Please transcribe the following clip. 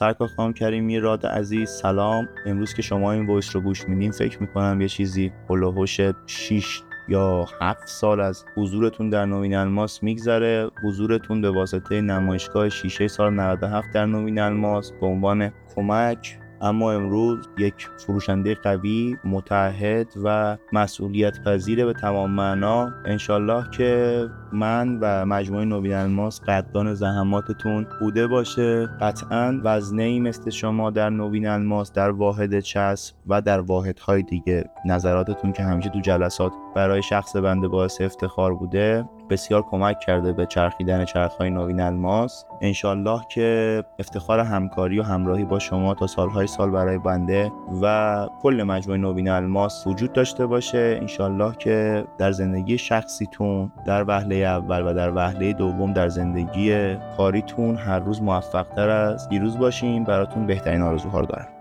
سرکار خانم کریمی راد عزیز سلام. امروز که شما این voice رو گوش میدین فکر می‌کنم یه چیزی حول و حوش 6 یا هفت سال از حضورتون در نوین الماس میگذره. حضورتون به واسطه نمایشگاه شیشه سال 97 در نوین الماس به عنوان کمک. اما امروز یک فروشنده قوی متعهد و مسئولیت پذیر به تمام معنا. انشالله که من و مجموعه نوین الماس قدردان زحماتتون بوده باشه. قطعا وزنه ای مثل شما در نوین الماس در واحد چسب و در واحدهای دیگه. نظراتتون که همیشه تو جلسات برای شخص بنده باعث افتخار بوده بسیار کمک کرده به چرخیدن چرخهای نوین الماس. انشالله که افتخار همکاری و همراهی با شما تا سالهای سال برای بنده و کل مجموعه نوین الماس وجود داشته باشه. انشالله که در زندگی شخصیتون در وهله اول و در وهله دوم در زندگی کاریتون هر روز موفقتر از دیروز باشیم براتون بهترین آرزوها رو دارم.